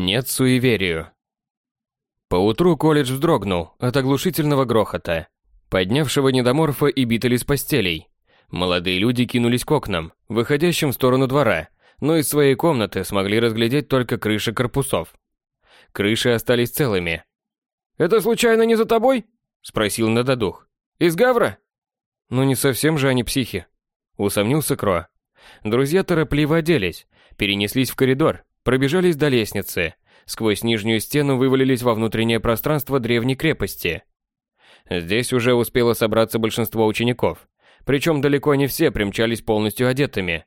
Нет суеверию. Поутру колледж вздрогнул от оглушительного грохота, поднявшего недоморфа и битали с постелей. Молодые люди кинулись к окнам, выходящим в сторону двора, но из своей комнаты смогли разглядеть только крыши корпусов. Крыши остались целыми. «Это случайно не за тобой?» – спросил Нададух. «Из Гавра?» «Ну не совсем же они психи», – усомнился Кро. Друзья торопливо оделись, перенеслись в коридор, пробежались до лестницы, сквозь нижнюю стену вывалились во внутреннее пространство древней крепости. Здесь уже успело собраться большинство учеников, причем далеко не все примчались полностью одетыми.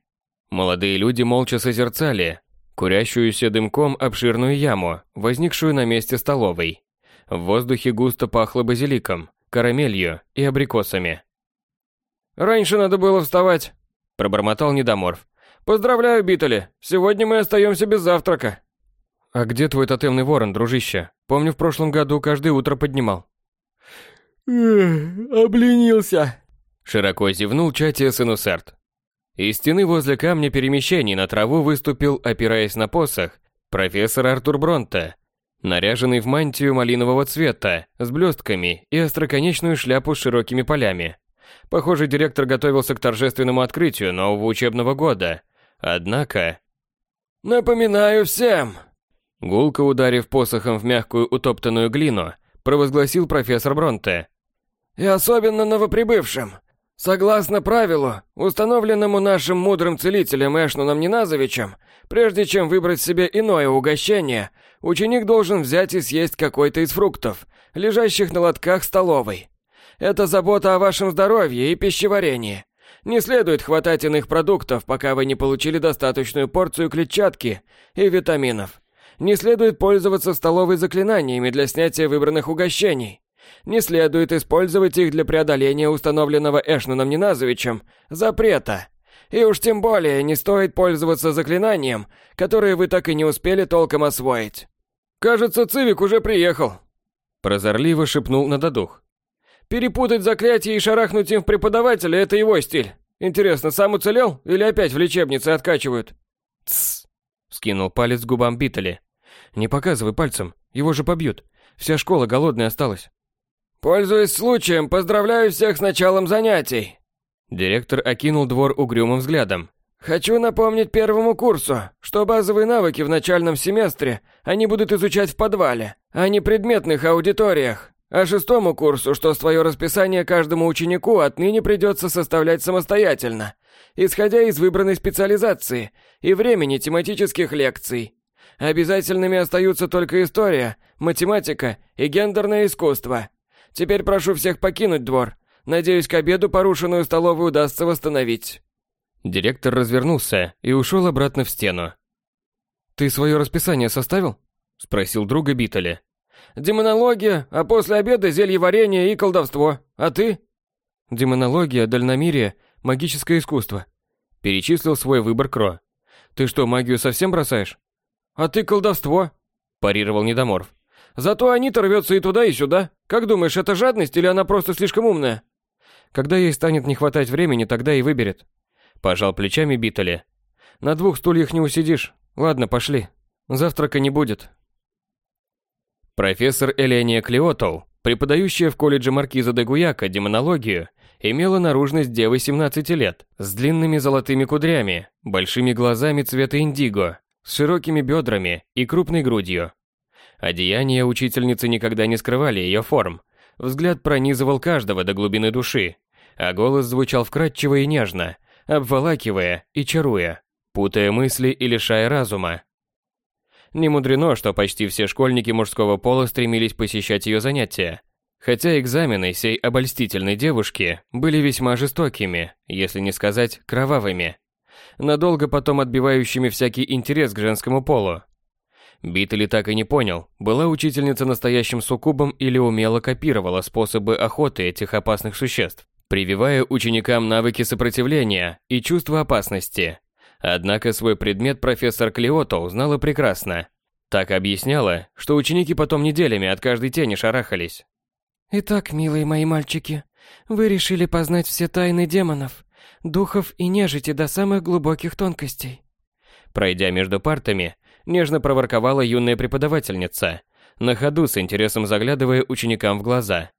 Молодые люди молча созерцали курящуюся дымком обширную яму, возникшую на месте столовой. В воздухе густо пахло базиликом, карамелью и абрикосами. «Раньше надо было вставать», – пробормотал Недоморф. «Поздравляю, Битали, сегодня мы остаемся без завтрака». «А где твой тотемный ворон, дружище? Помню, в прошлом году каждое утро поднимал». «Обленился», – широко зевнул Чатия Сенусерт. Из стены возле камня перемещений на траву выступил, опираясь на посох, профессор Артур Бронте, наряженный в мантию малинового цвета, с блестками и остроконечную шляпу с широкими полями. Похоже, директор готовился к торжественному открытию нового учебного года. Однако... «Напоминаю всем!» Гулко ударив посохом в мягкую утоптанную глину, провозгласил профессор Бронте. «И особенно новоприбывшим. Согласно правилу, установленному нашим мудрым целителем Эшнуном Неназовичем, прежде чем выбрать себе иное угощение, ученик должен взять и съесть какой-то из фруктов, лежащих на лотках столовой. Это забота о вашем здоровье и пищеварении. Не следует хватать иных продуктов, пока вы не получили достаточную порцию клетчатки и витаминов. Не следует пользоваться столовой заклинаниями для снятия выбранных угощений. Не следует использовать их для преодоления установленного Эшнаном Неназовичем запрета. И уж тем более не стоит пользоваться заклинанием, которое вы так и не успели толком освоить. Кажется, Цивик уже приехал. Прозорливо шепнул Нададух. Перепутать заклятие и шарахнуть им в преподавателя – это его стиль. Интересно, сам уцелел или опять в лечебнице откачивают? Тссс. Скинул палец губам Битали. Не показывай пальцем, его же побьют. Вся школа голодная осталась. «Пользуясь случаем, поздравляю всех с началом занятий!» Директор окинул двор угрюмым взглядом. «Хочу напомнить первому курсу, что базовые навыки в начальном семестре они будут изучать в подвале, а не предметных аудиториях. А шестому курсу, что свое расписание каждому ученику отныне придется составлять самостоятельно, исходя из выбранной специализации и времени тематических лекций. Обязательными остаются только история, математика и гендерное искусство. Теперь прошу всех покинуть двор. Надеюсь, к обеду порушенную столовую удастся восстановить». Директор развернулся и ушел обратно в стену. «Ты свое расписание составил?» – спросил друга Битали. «Демонология, а после обеда зелье варенье и колдовство. А ты?» «Демонология, дальномерие, магическое искусство», – перечислил свой выбор Кро. «Ты что, магию совсем бросаешь?» «А ты колдовство», – парировал Недоморф. Зато Анита рвется и туда, и сюда. Как думаешь, это жадность или она просто слишком умная? Когда ей станет не хватать времени, тогда и выберет. Пожал плечами Битали. На двух стульях не усидишь. Ладно, пошли. Завтрака не будет. Профессор Эления Клеотоу, преподающая в колледже Маркиза де Гуяка демонологию, имела наружность девы 17 лет, с длинными золотыми кудрями, большими глазами цвета индиго, с широкими бедрами и крупной грудью. Одеяния учительницы никогда не скрывали ее форм. Взгляд пронизывал каждого до глубины души, а голос звучал вкрадчиво и нежно, обволакивая и чаруя, путая мысли и лишая разума. Не мудрено, что почти все школьники мужского пола стремились посещать ее занятия. Хотя экзамены сей обольстительной девушки были весьма жестокими, если не сказать кровавыми, надолго потом отбивающими всякий интерес к женскому полу. Битли так и не понял, была учительница настоящим суккубом или умело копировала способы охоты этих опасных существ, прививая ученикам навыки сопротивления и чувство опасности. Однако свой предмет профессор Клеото узнала прекрасно. Так объясняла, что ученики потом неделями от каждой тени шарахались. «Итак, милые мои мальчики, вы решили познать все тайны демонов, духов и нежити до самых глубоких тонкостей». Пройдя между партами, Нежно проворковала юная преподавательница, на ходу с интересом заглядывая ученикам в глаза.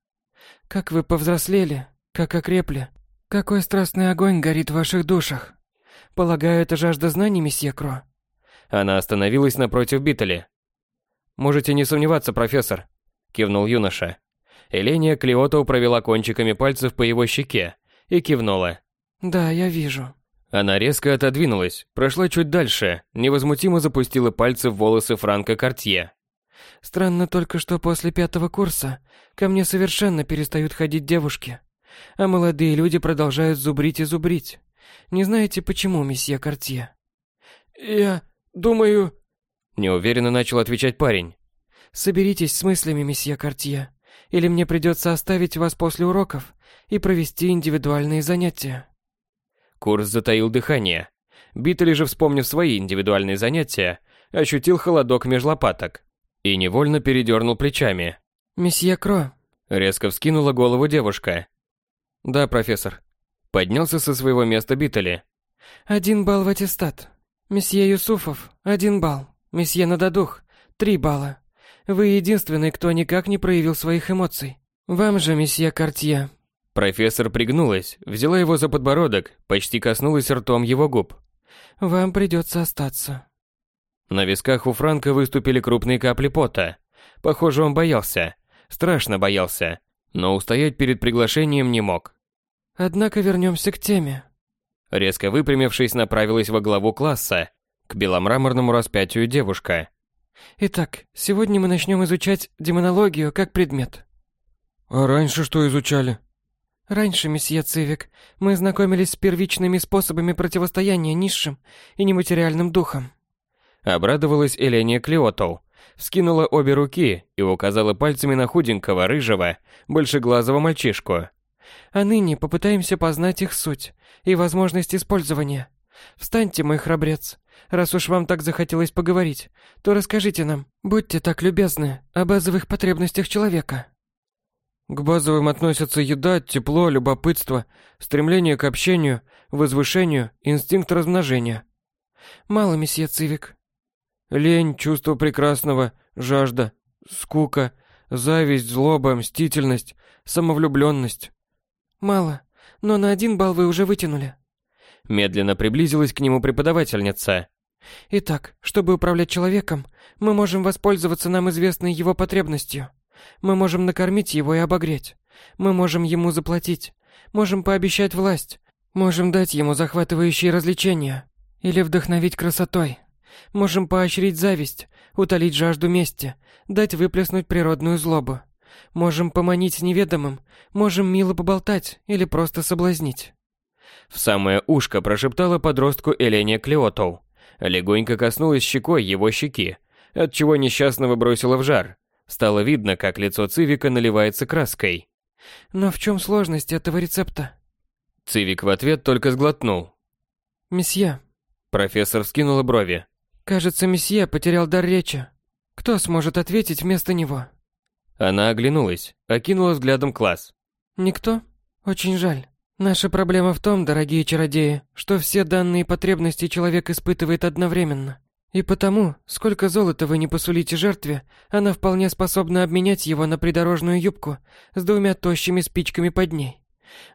«Как вы повзрослели, как окрепли, какой страстный огонь горит в ваших душах. Полагаю, это жажда знаний, месье Кро?» Она остановилась напротив Биттели. «Можете не сомневаться, профессор», – кивнул юноша. Эления Клиотоу провела кончиками пальцев по его щеке и кивнула. «Да, я вижу». Она резко отодвинулась, прошла чуть дальше, невозмутимо запустила пальцы в волосы Франка Кортье. «Странно только, что после пятого курса ко мне совершенно перестают ходить девушки, а молодые люди продолжают зубрить и зубрить. Не знаете, почему, месье Кортье?» «Я думаю...» Неуверенно начал отвечать парень. «Соберитесь с мыслями, месье Кортье, или мне придется оставить вас после уроков и провести индивидуальные занятия». Курс затаил дыхание. Биттель же, вспомнив свои индивидуальные занятия, ощутил холодок меж лопаток и невольно передернул плечами. «Месье Кро», — резко вскинула голову девушка. «Да, профессор». Поднялся со своего места Биттели. «Один балл в аттестат. Месье Юсуфов, один балл. Месье Нададух, три балла. Вы единственный, кто никак не проявил своих эмоций. Вам же, месье Кортье, Профессор пригнулась, взяла его за подбородок, почти коснулась ртом его губ. «Вам придется остаться». На висках у Франка выступили крупные капли пота. Похоже, он боялся. Страшно боялся. Но устоять перед приглашением не мог. «Однако вернемся к теме». Резко выпрямившись, направилась во главу класса, к беломраморному распятию девушка. «Итак, сегодня мы начнем изучать демонологию как предмет». «А раньше что изучали?» Раньше, месье Цивик, мы знакомились с первичными способами противостояния низшим и нематериальным духам. Обрадовалась Эления Клеотоу, вскинула обе руки и указала пальцами на худенького, рыжего, большеглазого мальчишку. А ныне попытаемся познать их суть и возможность использования. Встаньте, мой храбрец. Раз уж вам так захотелось поговорить, то расскажите нам, будьте так любезны, о базовых потребностях человека. К базовым относятся еда, тепло, любопытство, стремление к общению, возвышению, инстинкт размножения. Мало, месье Цивик. Лень, чувство прекрасного, жажда, скука, зависть, злоба, мстительность, самовлюбленность. Мало, но на один балл вы уже вытянули. Медленно приблизилась к нему преподавательница. Итак, чтобы управлять человеком, мы можем воспользоваться нам известной его потребностью – мы можем накормить его и обогреть. Мы можем ему заплатить. Можем пообещать власть. Можем дать ему захватывающие развлечения. Или вдохновить красотой. Можем поощрить зависть, утолить жажду мести, дать выплеснуть природную злобу. Можем поманить неведомым, можем мило поболтать или просто соблазнить. В самое ушко прошептала подростку Эления Клеотоу. Легонько коснулась щекой его щеки, отчего несчастного бросила в жар. Стало видно, как лицо Цивика наливается краской. «Но в чем сложность этого рецепта?» Цивик в ответ только сглотнул. «Месье». Профессор вскинула брови. «Кажется, месье потерял дар речи. Кто сможет ответить вместо него?» Она оглянулась, окинула взглядом класс. «Никто? Очень жаль. Наша проблема в том, дорогие чародеи, что все данные потребности человек испытывает одновременно. И потому, сколько золота вы не посулите жертве, она вполне способна обменять его на придорожную юбку с двумя тощими спичками под ней.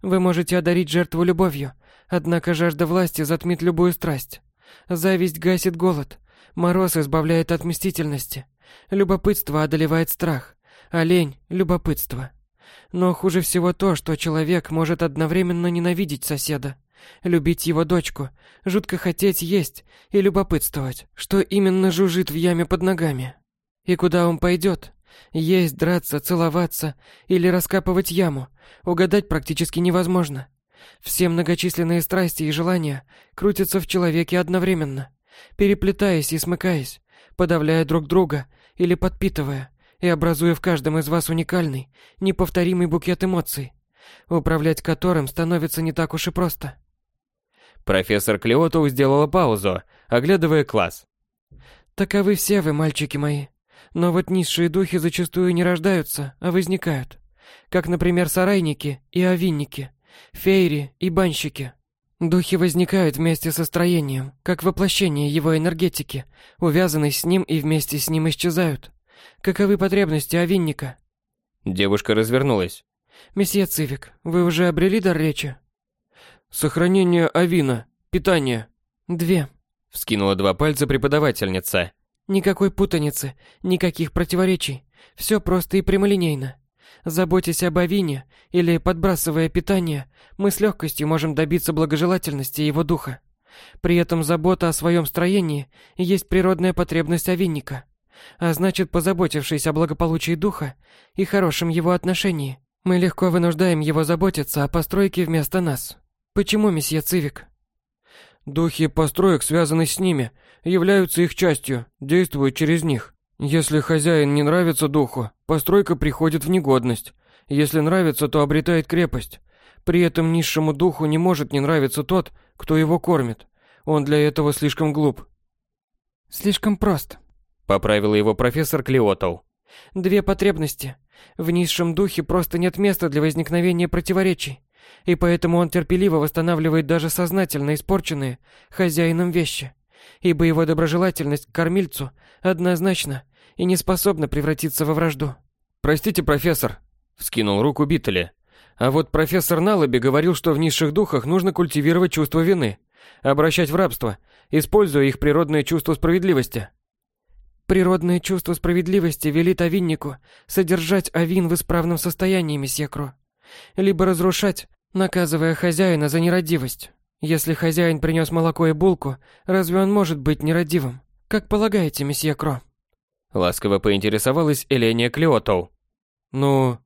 Вы можете одарить жертву любовью, однако жажда власти затмит любую страсть. Зависть гасит голод, мороз избавляет от мстительности, любопытство одолевает страх, а лень – любопытство. Но хуже всего то, что человек может одновременно ненавидеть соседа, любить его дочку, жутко хотеть есть и любопытствовать, что именно жужжит в яме под ногами. И куда он пойдет? Есть, драться, целоваться или раскапывать яму, угадать практически невозможно. Все многочисленные страсти и желания крутятся в человеке одновременно, переплетаясь и смыкаясь, подавляя друг друга или подпитывая, и образуя в каждом из вас уникальный, неповторимый букет эмоций, управлять которым становится не так уж и просто. Профессор Клеотоу сделала паузу, оглядывая класс. «Таковы все вы, мальчики мои. Но вот низшие духи зачастую не рождаются, а возникают. Как, например, сарайники и овинники, фейри и банщики». Духи возникают вместе со строением, как воплощение его энергетики, увязанные с ним и вместе с ним исчезают. Каковы потребности овинника? Девушка развернулась. Месье Цивик, вы уже обрели дар речи? Сохранение авина, питание. Две. Вскинула два пальца преподавательница. Никакой путаницы, никаких противоречий. Все просто и прямолинейно. Заботясь об Авине или подбрасывая питание, мы с легкостью можем добиться благожелательности его духа. При этом забота о своем строении есть природная потребность овинника. А значит, позаботившись о благополучии духа и хорошем его отношении, мы легко вынуждаем его заботиться о постройке вместо нас. Почему, месье Цивик? Духи построек связаны с ними, являются их частью, действуют через них. Если хозяин не нравится духу, постройка приходит в негодность. Если нравится, то обретает крепость. При этом низшему духу не может не нравиться тот, кто его кормит. Он для этого слишком глуп. Слишком прост. Поправил его профессор Клеотов. Две потребности. В низшем духе просто нет места для возникновения противоречий. И поэтому он терпеливо восстанавливает даже сознательно испорченные хозяином вещи ибо его доброжелательность к кормильцу однозначна и не способна превратиться во вражду. «Простите, профессор», — вскинул руку Биттели. «А вот профессор Налаби говорил, что в низших духах нужно культивировать чувство вины, обращать в рабство, используя их природное чувство справедливости». «Природное чувство справедливости велит овиннику содержать овин в исправном состоянии, месье Кро, либо разрушать, наказывая хозяина за нерадивость». Если хозяин принес молоко и булку, разве он может быть нерадивым? Как полагаете, месье Кро? Ласково поинтересовалась Эления Клеотоу. Ну,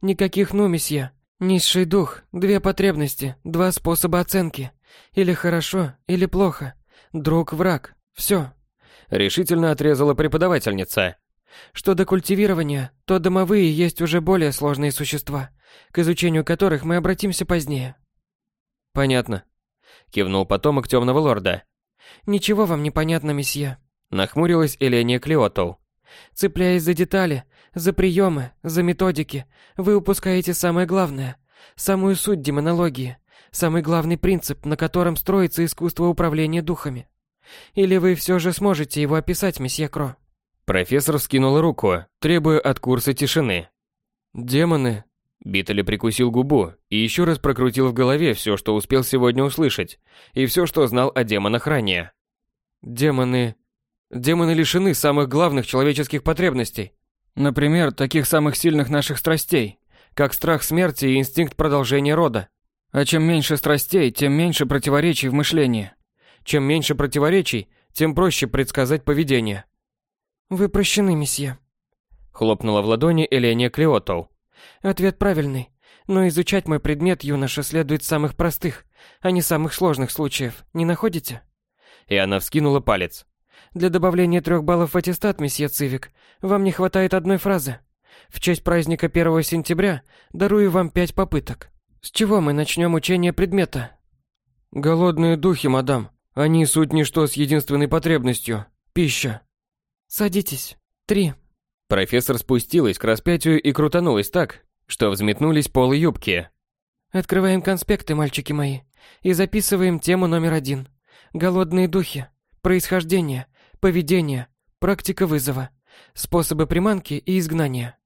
никаких ну, месье. Низший дух, две потребности, два способа оценки. Или хорошо, или плохо. Друг, враг. Все. Решительно отрезала преподавательница. Что до культивирования, то домовые есть уже более сложные существа, к изучению которых мы обратимся позднее. Понятно кивнул потомок темного лорда. Ничего вам не понятно, месье, нахмурилась Эления Клеотов. Цепляясь за детали, за приемы, за методики, вы упускаете самое главное, самую суть демонологии, самый главный принцип, на котором строится искусство управления духами. Или вы все же сможете его описать, месье Кро? Профессор вскинул руку, требуя от курса тишины. Демоны Биттель прикусил губу и еще раз прокрутил в голове все, что успел сегодня услышать, и все, что знал о демонах ранее. Демоны... Демоны лишены самых главных человеческих потребностей. Например, таких самых сильных наших страстей, как страх смерти и инстинкт продолжения рода. А чем меньше страстей, тем меньше противоречий в мышлении. Чем меньше противоречий, тем проще предсказать поведение. «Вы прощены, месье», — хлопнула в ладони Эления Клеотов. Ответ правильный. Но изучать мой предмет юноша следует самых простых, а не самых сложных случаев. Не находите? И она вскинула палец. Для добавления трех баллов в аттестат, месье Цивик, вам не хватает одной фразы. В честь праздника 1 сентября дарую вам пять попыток. С чего мы начнем учение предмета? Голодные духи, мадам. Они суть ничто с единственной потребностью – пища. Садитесь. Три. Профессор спустилась к распятию и крутанулась так, что взметнулись полы юбки. Открываем конспекты, мальчики мои, и записываем тему номер один. Голодные духи. Происхождение, поведение, практика вызова, способы приманки и изгнания.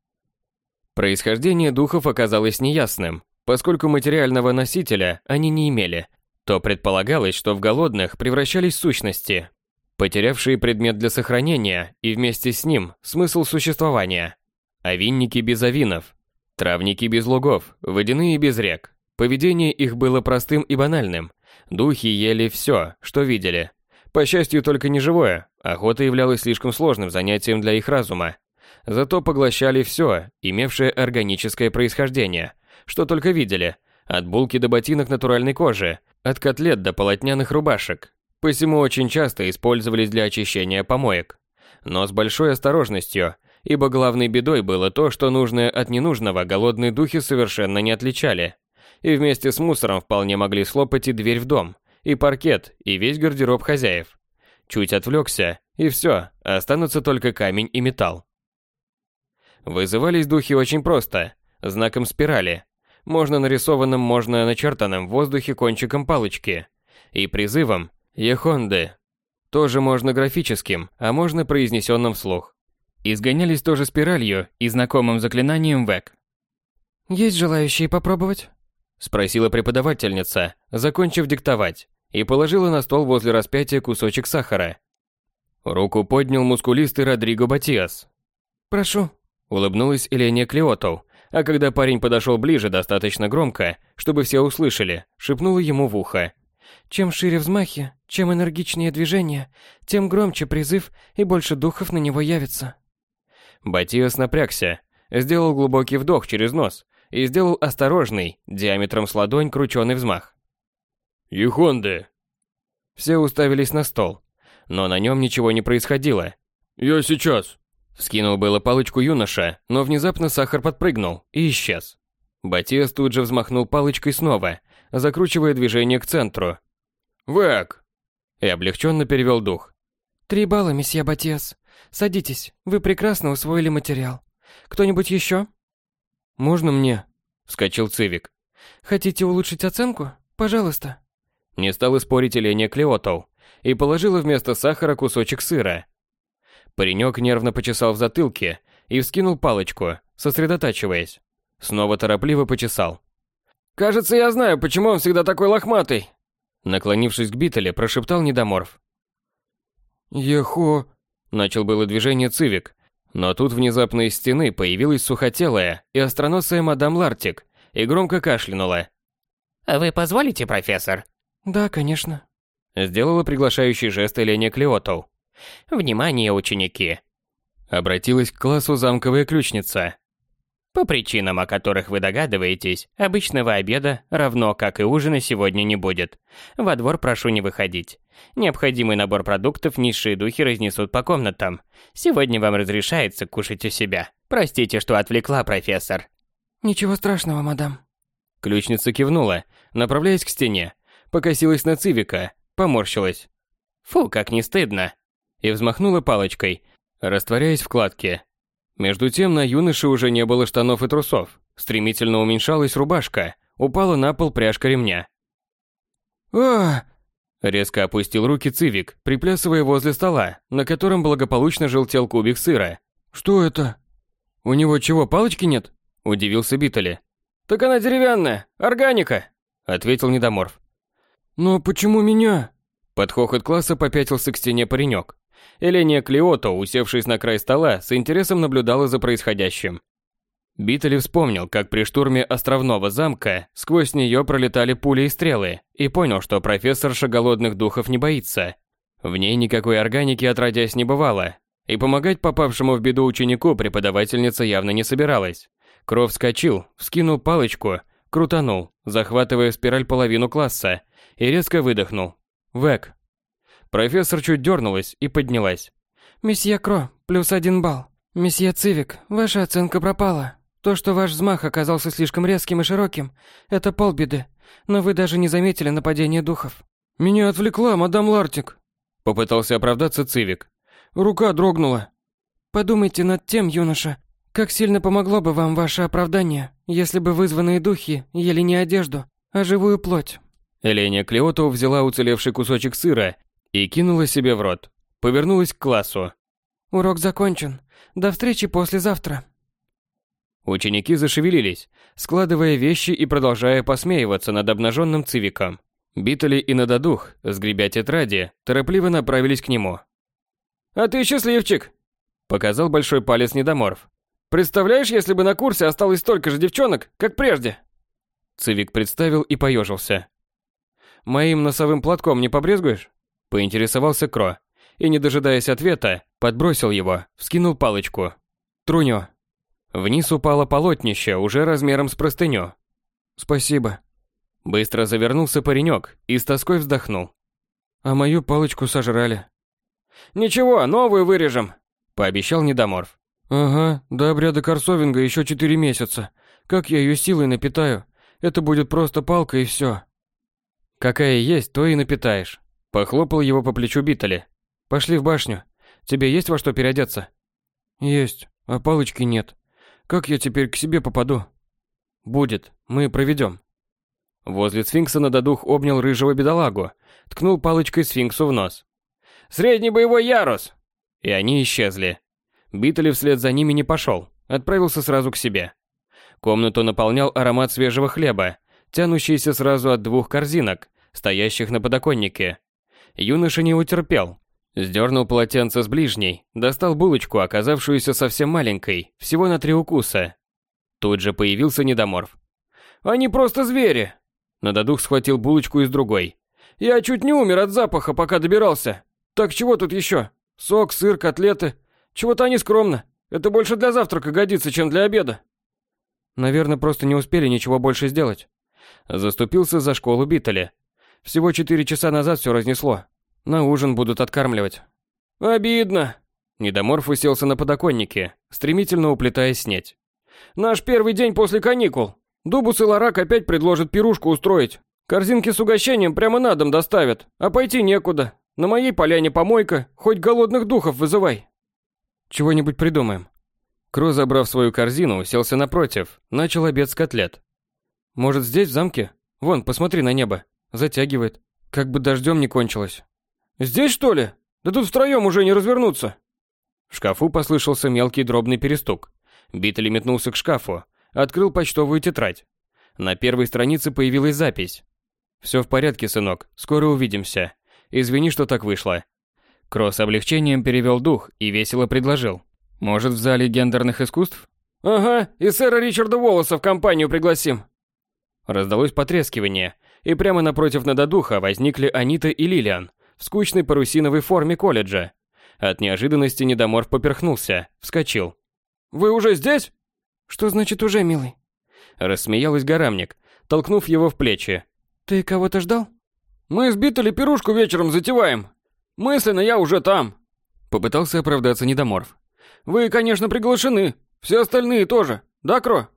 Происхождение духов оказалось неясным, поскольку материального носителя они не имели, то предполагалось, что в голодных превращались сущности, потерявшие предмет для сохранения и вместе с ним смысл существования. Овинники без овинов, травники без лугов, водяные без рек. Поведение их было простым и банальным. Духи ели все, что видели. По счастью, только не живое. Охота являлась слишком сложным занятием для их разума. Зато поглощали все, имевшее органическое происхождение, что только видели, от булки до ботинок натуральной кожи, от котлет до полотняных рубашек, посему очень часто использовались для очищения помоек. Но с большой осторожностью, ибо главной бедой было то, что нужное от ненужного голодные духи совершенно не отличали. И вместе с мусором вполне могли слопать и дверь в дом, и паркет, и весь гардероб хозяев. Чуть отвлекся, и все, останутся только камень и металл. Вызывались духи очень просто, знаком спирали. Можно нарисованным, можно начертанным в воздухе кончиком палочки – и призывом «Ехонде». Тоже можно графическим, а можно произнесенным вслух. Изгонялись тоже спиралью и знакомым заклинанием ВЭК. «Есть желающие попробовать?» Спросила преподавательница, закончив диктовать, и положила на стол возле распятия кусочек сахара. Руку поднял мускулистый Родриго Батиас. «Прошу», — улыбнулась Елене Клеотов, а когда парень подошел ближе достаточно громко, чтобы все услышали, шепнула ему в ухо. «Чем шире взмахи, чем энергичнее движение, тем громче призыв и больше духов на него явится». Батиас напрягся, сделал глубокий вдох через нос и сделал осторожный, диаметром с ладонь крученый взмах. «Ехонде!» Все уставились на стол, но на нем ничего не происходило. «Я сейчас!» Вскинул было палочку юноша, но внезапно сахар подпрыгнул и исчез. Батиас тут же взмахнул палочкой снова, закручивая движение к центру. «Вэк!» И облегченно перевел дух. «Три балла, месье Батиас. Садитесь, вы прекрасно усвоили материал. Кто-нибудь еще?» «Можно мне?» – вскочил Цивик. «Хотите улучшить оценку? Пожалуйста». Не стал спорить Еленя Клеотов и положила вместо сахара кусочек сыра. Паренек нервно почесал в затылке и вскинул палочку, сосредотачиваясь. Снова торопливо почесал. «Кажется, я знаю, почему он всегда такой лохматый!» Наклонившись к Битале, прошептал недоморф. «Ехо...» Начал было движение Цивик, но тут внезапно из стены появилась сухотелая и остроносая мадам Лартик и громко кашлянула. «Вы позволите, профессор?» «Да, конечно». Сделала приглашающий жест Елене Клеотов. «Внимание, ученики!» Обратилась к классу замковая ключница. По причинам, о которых вы догадываетесь, обычного обеда, равно как и ужина, сегодня не будет. Во двор прошу не выходить. Необходимый набор продуктов низшие духи разнесут по комнатам. Сегодня вам разрешается кушать у себя. Простите, что отвлекла, профессор. Ничего страшного, мадам. Ключница кивнула, направляясь к стене. Покосилась на Цивика, поморщилась. Фу, как не стыдно. И взмахнула палочкой, растворяясь в кладке. Между тем на юноше уже не было штанов и трусов. Стремительно уменьшалась рубашка, упала на пол пряжка ремня. а Резко опустил руки Цивик, приплясывая возле стола, на котором благополучно желтел кубик сыра. «Что это? У него чего, палочки нет?» – удивился Битали. «Так она деревянная, органика!» – ответил Недоморф. «Но почему меня?» Под хохот класса попятился к стене паренек. Эления Клеото, усевшись на край стола, с интересом наблюдала за происходящим. Битали вспомнил, как при штурме островного замка сквозь нее пролетали пули и стрелы, и понял, что профессорша голодных духов не боится. В ней никакой органики отродясь не бывало, и помогать попавшему в беду ученику преподавательница явно не собиралась. Кров вскочил, вскинул палочку, крутанул, захватывая спираль половину класса, и резко выдохнул. «Вэк, Профессор чуть дернулась и поднялась. «Месье Кро, плюс один балл. Месье Цивик, ваша оценка пропала. То, что ваш взмах оказался слишком резким и широким, это полбеды. Но вы даже не заметили нападение духов». «Меня отвлекла мадам Лартик», — попытался оправдаться Цивик. «Рука дрогнула». «Подумайте над тем, юноша, как сильно помогло бы вам ваше оправдание, если бы вызванные духи ели не одежду, а живую плоть». Эленя Клеотов взяла уцелевший кусочек сыра и кинула себе в рот. Повернулась к классу. «Урок закончен. До встречи послезавтра». Ученики зашевелились, складывая вещи и продолжая посмеиваться над обнаженным цивиком. Битали и Нададух, сгребя тетради, торопливо направились к нему. «А ты счастливчик!» Показал большой палец недоморф. «Представляешь, если бы на курсе осталось столько же девчонок, как прежде?» Цивик представил и поежился. «Моим носовым платком не побрезгуешь?» Поинтересовался Кро. И, не дожидаясь ответа, подбросил его, вскинул палочку. Труню. Вниз упало полотнище, уже размером с простыню. «Спасибо». Быстро завернулся паренек и с тоской вздохнул. «А мою палочку сожрали». «Ничего, новую вырежем», — пообещал Недоморф. «Ага, до обряда Корсовинга еще четыре месяца. Как я ее силой напитаю? Это будет просто палка и все». «Какая есть, то и напитаешь. Похлопал его по плечу Биттали. «Пошли в башню. Тебе есть во что переодеться?» «Есть, а палочки нет. Как я теперь к себе попаду?» «Будет, мы проведем». Возле сфинкса надодух обнял рыжего бедолагу, ткнул палочкой сфинксу в нос. «Средний боевой ярус!» И они исчезли. Биттель вслед за ними не пошел, отправился сразу к себе. Комнату наполнял аромат свежего хлеба, тянущийся сразу от двух корзинок, стоящих на подоконнике. Юноша не утерпел. Сдернул полотенце с ближней, достал булочку, оказавшуюся совсем маленькой, всего на три укуса. Тут же появился недоморф. «Они просто звери!» Нададух схватил булочку из другой. «Я чуть не умер от запаха, пока добирался. Так чего тут еще? Сок, сыр, котлеты. Чего-то они скромно. Это больше для завтрака годится, чем для обеда». Наверное, просто не успели ничего больше сделать. Заступился за школу Биттеля. Всего четыре часа назад все разнесло. На ужин будут откармливать. Обидно. Недоморф уселся на подоконнике, стремительно уплетая снеть. Наш первый день после каникул. Дубус и Ларак опять предложат пирушку устроить. Корзинки с угощением прямо на дом доставят, а пойти некуда. На моей поляне помойка, хоть голодных духов вызывай. Чего-нибудь придумаем. Кро, забрав свою корзину, уселся напротив, начал обед с котлет. Может, здесь, в замке? Вон, посмотри на небо. Затягивает. Как бы дождем не кончилось. Здесь, что ли? Да тут втроем уже не развернуться. В шкафу послышался мелкий дробный перестук. Биттель метнулся к шкафу, открыл почтовую тетрадь. На первой странице появилась запись. «Все в порядке, сынок, скоро увидимся. Извини, что так вышло». Кросс облегчением перевел дух и весело предложил. Может, в зале гендерных искусств? Ага, и сэра Ричарда Волоса в компанию пригласим. Раздалось потрескивание, и прямо напротив надодуха возникли Анита и Лилиан в скучной парусиновой форме колледжа. От неожиданности недоморф поперхнулся, вскочил. «Вы уже здесь?» «Что значит уже, милый?» Рассмеялась горамник, толкнув его в плечи. «Ты кого-то ждал?» «Мы с Биттели пирушку вечером затеваем. Мысленно я уже там». Попытался оправдаться недоморф. Вы, конечно, приглашены. Все остальные тоже. Да, Кро?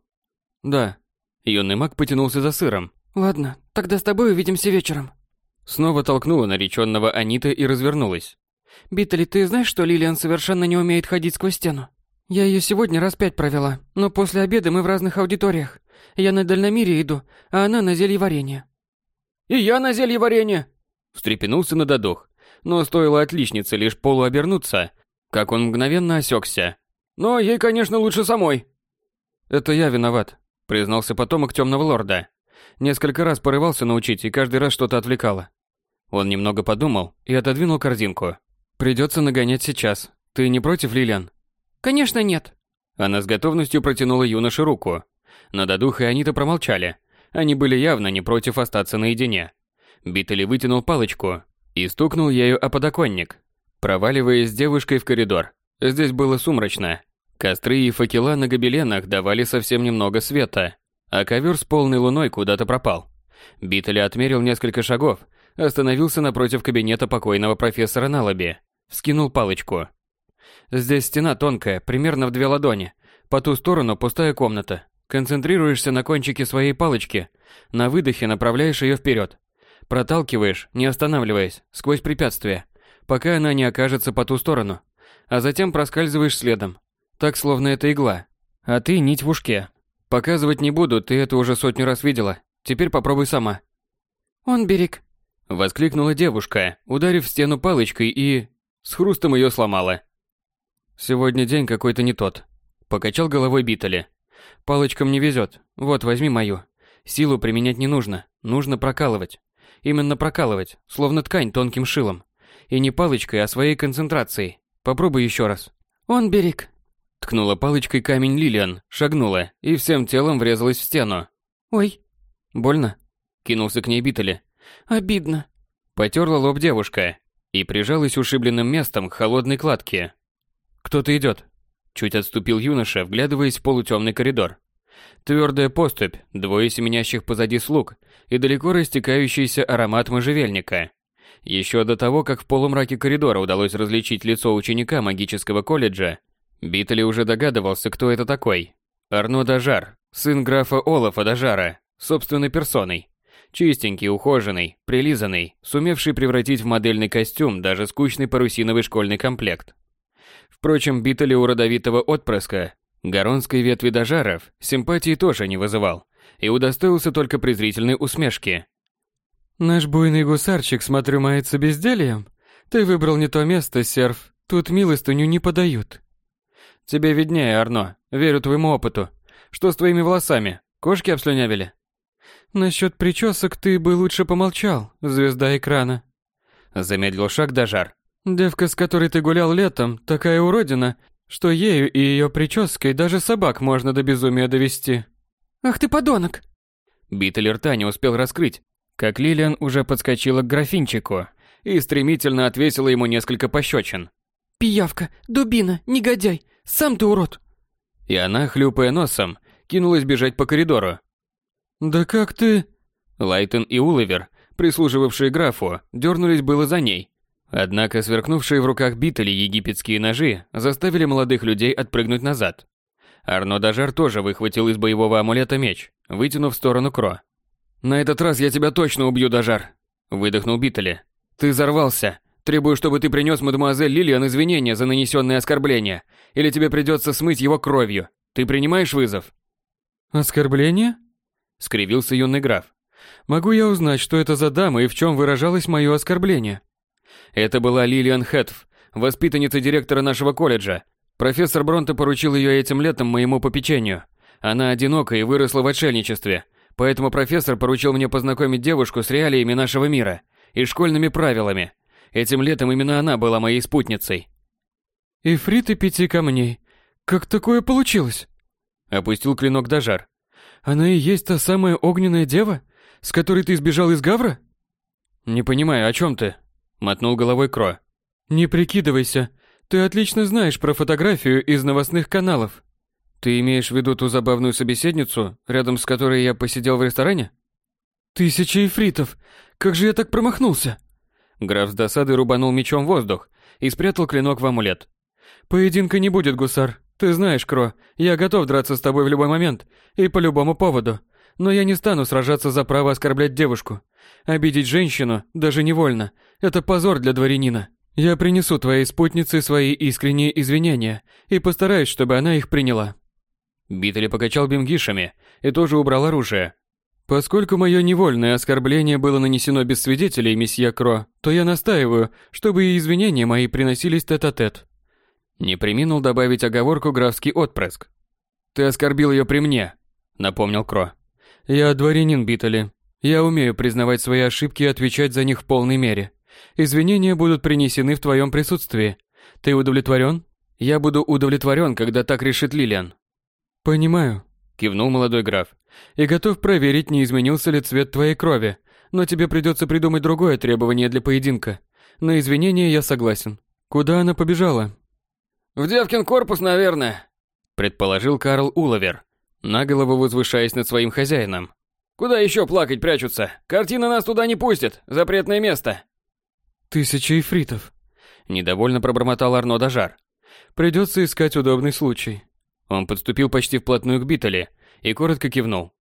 Да. Юный маг потянулся за сыром. Ладно, тогда с тобой увидимся вечером. Снова толкнула нареченного Анита и развернулась. Биттли, ты знаешь, что Лилиан совершенно не умеет ходить сквозь стену? Я ее сегодня раз пять провела, но после обеда мы в разных аудиториях. Я на дальномире иду, а она на зелье варенье. И я на зелье варенье. Встрепенулся на додух, но стоило отличнице лишь полуобернуться, как он мгновенно осекся. «Но ей, конечно, лучше самой». «Это я виноват», — признался потомок темного лорда. Несколько раз порывался научить, и каждый раз что-то отвлекало. Он немного подумал и отодвинул корзинку. «Придется нагонять сейчас. Ты не против, Лилиан?» «Конечно нет». Она с готовностью протянула юноше руку. Но Дадух и Анита промолчали. Они были явно не против остаться наедине. Биттели вытянул палочку и стукнул ею о подоконник, проваливаясь с девушкой в коридор. Здесь было сумрачно. Костры и факела на гобеленах давали совсем немного света, а ковер с полной луной куда-то пропал. Биттель отмерил несколько шагов, остановился напротив кабинета покойного профессора Налаби, вскинул палочку. Здесь стена тонкая, примерно в две ладони. По ту сторону пустая комната. Концентрируешься на кончике своей палочки, на выдохе направляешь ее вперед. Проталкиваешь, не останавливаясь, сквозь препятствия, пока она не окажется по ту сторону, а затем проскальзываешь следом. Так, словно это игла. А ты нить в ушке. Показывать не буду, ты это уже сотню раз видела. Теперь попробуй сама. Он берег. Воскликнула девушка, ударив в стену палочкой и... С хрустом ее сломала. Сегодня день какой-то не тот. Покачал головой Битали. Палочкам не везет. Вот, возьми мою. Силу применять не нужно. Нужно прокалывать. Именно прокалывать, словно ткань тонким шилом. И не палочкой, а своей концентрацией. Попробуй еще раз. Он берег. Ткнула палочкой камень Лилиан, шагнула и всем телом врезалась в стену. Ой. Больно? Кинулся к ней Битали. Обидно. Потерла лоб девушка и прижалась ушибленным местом к холодной кладке. Кто-то идет. Чуть отступил юноша, вглядываясь в полутемный коридор. Твердая поступь, двое семенящих позади слуг и далеко растекающийся аромат можжевельника. Еще до того, как в полумраке коридора удалось различить лицо ученика магического колледжа, Биттли уже догадывался, кто это такой. Арно Дажар, сын графа Олафа Дажара, собственной персоной. Чистенький, ухоженный, прилизанный, сумевший превратить в модельный костюм даже скучный парусиновый школьный комплект. Впрочем, Биттли у родовитого отпрыска, горонской ветви Дажаров, симпатии тоже не вызывал, и удостоился только презрительной усмешки. «Наш буйный гусарчик, смотрю, мается бездельем. Ты выбрал не то место, серф. Тут милостыню не подают». «Тебе виднее, Арно. Верю твоему опыту. Что с твоими волосами? Кошки обслюнявили?» «Насчет причесок ты бы лучше помолчал, звезда экрана». Замедлил шаг Дажар. «Девка, с которой ты гулял летом, такая уродина, что ею и ее прической даже собак можно до безумия довести». «Ах ты подонок!» Битель рта не успел раскрыть, как Лилиан уже подскочила к графинчику и стремительно отвесила ему несколько пощечин. «Пиявка, дубина, негодяй, сам ты урод!» И она, хлюпая носом, кинулась бежать по коридору. «Да как ты...» Лайтон и Уловер, прислуживавшие графу, дернулись было за ней. Однако сверкнувшие в руках битали египетские ножи заставили молодых людей отпрыгнуть назад. Арно Дажар тоже выхватил из боевого амулета меч, вытянув в сторону Кро. «На этот раз я тебя точно убью, Дажар!» – выдохнул Биттели. «Ты взорвался! Требую, чтобы ты принес мадемуазель Лилиан извинения за нанесенные оскорбления, или тебе придется смыть его кровью. Ты принимаешь вызов?» «Оскорбление?» – скривился юный граф. «Могу я узнать, что это за дама и в чем выражалось мое оскорбление?» Это была Лилиан Хэтф, воспитанница директора нашего колледжа. Профессор Бронте поручил ее этим летом моему попечению. Она одинока и выросла в отшельничестве, поэтому профессор поручил мне познакомить девушку с реалиями нашего мира и школьными правилами. Этим летом именно она была моей спутницей. «Ифрит и пяти камней. Как такое получилось?» Опустил клинок Дажар. «Она и есть та самая огненная дева, с которой ты сбежал из Гавра?» «Не понимаю, о чем ты?» Мотнул головой Кро. «Не прикидывайся. Ты отлично знаешь про фотографию из новостных каналов». «Ты имеешь в виду ту забавную собеседницу, рядом с которой я посидел в ресторане?» «Тысяча эфритов! Как же я так промахнулся?» Граф с досады рубанул мечом воздух и спрятал клинок в амулет. «Поединка не будет, гусар. Ты знаешь, Кро, я готов драться с тобой в любой момент и по любому поводу. Но я не стану сражаться за право оскорблять девушку. Обидеть женщину, даже невольно, это позор для дворянина. Я принесу твоей спутнице свои искренние извинения и постараюсь, чтобы она их приняла. Битали покачал бимгишами и тоже убрал оружие. Поскольку мое невольное оскорбление было нанесено без свидетелей, месье Кро, то я настаиваю, чтобы и извинения мои приносились тет-а-тет. -тет. Не приминул добавить оговорку графский отпрыск. «Ты оскорбил ее при мне», — напомнил Кро. «Я дворянин Битали. Я умею признавать свои ошибки и отвечать за них в полной мере. Извинения будут принесены в твоем присутствии. Ты удовлетворен? Я буду удовлетворен, когда так решит Лилиан. Понимаю, кивнул молодой граф. И готов проверить, не изменился ли цвет твоей крови. Но тебе придется придумать другое требование для поединка. На извинения я согласен. Куда она побежала? В девкин корпус, наверное, предположил Карл Уловер, на голову возвышаясь над своим хозяином. Куда еще плакать прячутся? Картина нас туда не пустит. Запретное место. Тысяча эфритов. Недовольно пробормотал Арно Дажар. Придется искать удобный случай. Он подступил почти вплотную к Битали и коротко кивнул.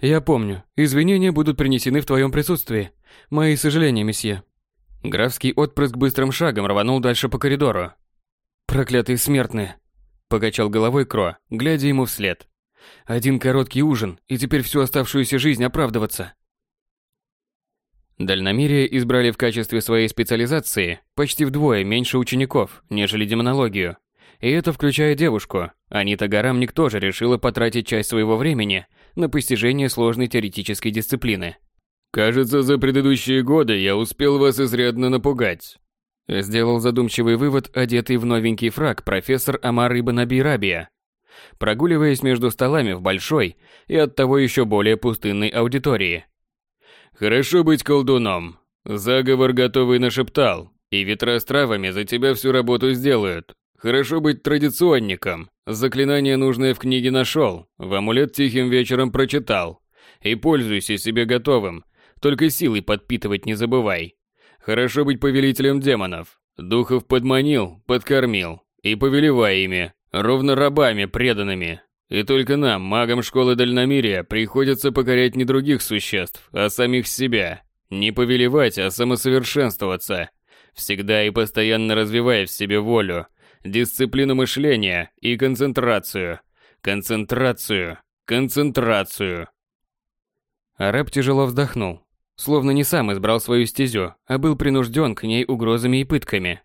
Я помню. Извинения будут принесены в твоем присутствии. Мои сожаления, месье. Графский отпрыск быстрым шагом рванул дальше по коридору. Проклятые смертные. Покачал головой Кро, глядя ему вслед. Один короткий ужин, и теперь всю оставшуюся жизнь оправдываться. Дальномерие избрали в качестве своей специализации почти вдвое меньше учеников, нежели демонологию. И это включая девушку. Анита Гарамник тоже решила потратить часть своего времени на постижение сложной теоретической дисциплины. «Кажется, за предыдущие годы я успел вас изрядно напугать», сделал задумчивый вывод одетый в новенький фраг профессор Амар Ибн Аби Рабия прогуливаясь между столами в большой и оттого еще более пустынной аудитории. «Хорошо быть колдуном. Заговор готовый нашептал, и ветра с травами за тебя всю работу сделают. Хорошо быть традиционником. Заклинание нужное в книге нашел, в амулет тихим вечером прочитал. И пользуйся себе готовым, только силой подпитывать не забывай. Хорошо быть повелителем демонов. Духов подманил, подкормил, и повелевай ими, Ровно рабами преданными. И только нам, магам школы Дальномирия, приходится покорять не других существ, а самих себя. Не повелевать, а самосовершенствоваться. Всегда и постоянно развивая в себе волю, дисциплину мышления и концентрацию. Концентрацию. Концентрацию. Араб тяжело вздохнул, словно не сам избрал свою стезю, а был принужден к ней угрозами и пытками.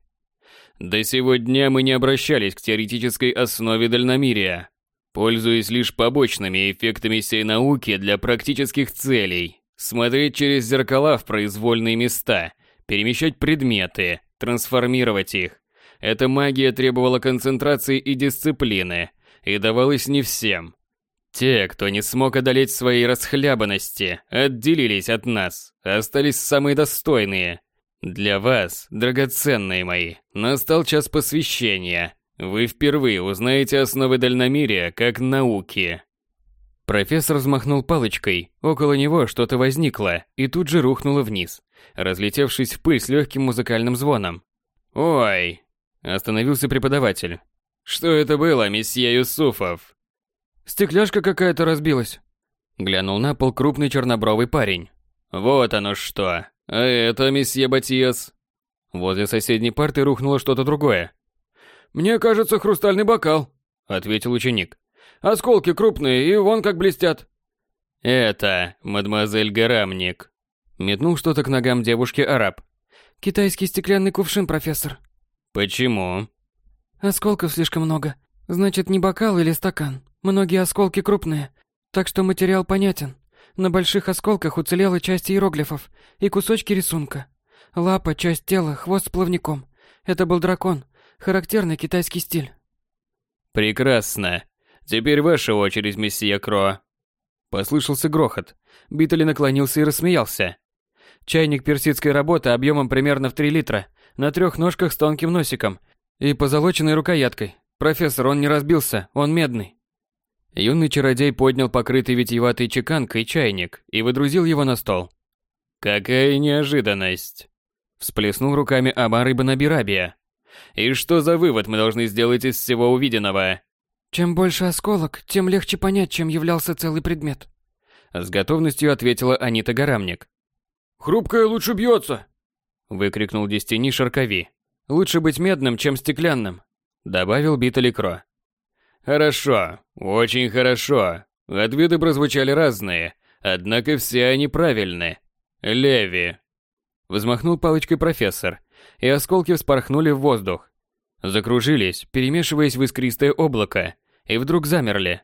До сего дня мы не обращались к теоретической основе дальномерия, пользуясь лишь побочными эффектами сей науки для практических целей. Смотреть через зеркала в произвольные места, перемещать предметы, трансформировать их. Эта магия требовала концентрации и дисциплины, и давалась не всем. Те, кто не смог одолеть своей расхлябанности, отделились от нас, остались самые достойные. Для вас, драгоценные мои, настал час посвящения. Вы впервые узнаете основы дальномерия как науки. Профессор взмахнул палочкой, около него что-то возникло и тут же рухнуло вниз, разлетевшись в пыль с легким музыкальным звоном. «Ой!» – остановился преподаватель. «Что это было, месье Юсуфов?» «Стекляшка какая-то разбилась», – глянул на пол крупный чернобровый парень. «Вот оно что! А это, месье Батиас?» Возле соседней парты рухнуло что-то другое. «Мне кажется, хрустальный бокал», – ответил ученик. Осколки крупные и вон как блестят. Это, мадемуазель Гарамник. Метнул что-то к ногам девушки араб. Китайский стеклянный кувшин, профессор. Почему? Осколков слишком много. Значит, не бокал или стакан. Многие осколки крупные, так что материал понятен. На больших осколках уцелела часть иероглифов и кусочки рисунка. Лапа, часть тела, хвост с плавником. Это был дракон. Характерный китайский стиль. Прекрасно. Теперь ваша очередь, месье Кро. Послышался грохот. Битали наклонился и рассмеялся. Чайник персидской работы объемом примерно в 3 литра, на трех ножках с тонким носиком и позолоченной рукояткой. Профессор, он не разбился, он медный. Юный чародей поднял покрытый витиеватой чеканкой чайник и выдрузил его на стол. «Какая неожиданность!» Всплеснул руками Амар Ибн Абирабия. «И что за вывод мы должны сделать из всего увиденного?» Чем больше осколок, тем легче понять, чем являлся целый предмет. С готовностью ответила Анита Гарамник. «Хрупкое лучше бьется!» Выкрикнул Дестини Шаркови. «Лучше быть медным, чем стеклянным», добавил Битали Кро. «Хорошо, очень хорошо. Ответы прозвучали разные, однако все они правильны. Леви!» Взмахнул палочкой профессор, и осколки вспорхнули в воздух. Закружились, перемешиваясь в искристое облако, и вдруг замерли.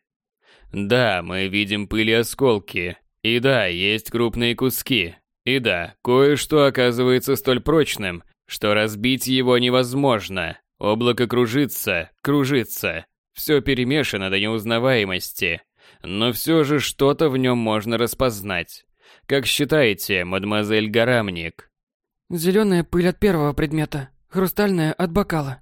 Да, мы видим пыли осколки. И да, есть крупные куски. И да, кое-что оказывается столь прочным, что разбить его невозможно. Облако кружится, кружится. Все перемешано до неузнаваемости. Но все же что-то в нем можно распознать. Как считаете, мадемуазель Гарамник? Зеленая пыль от первого предмета, хрустальная от бокала.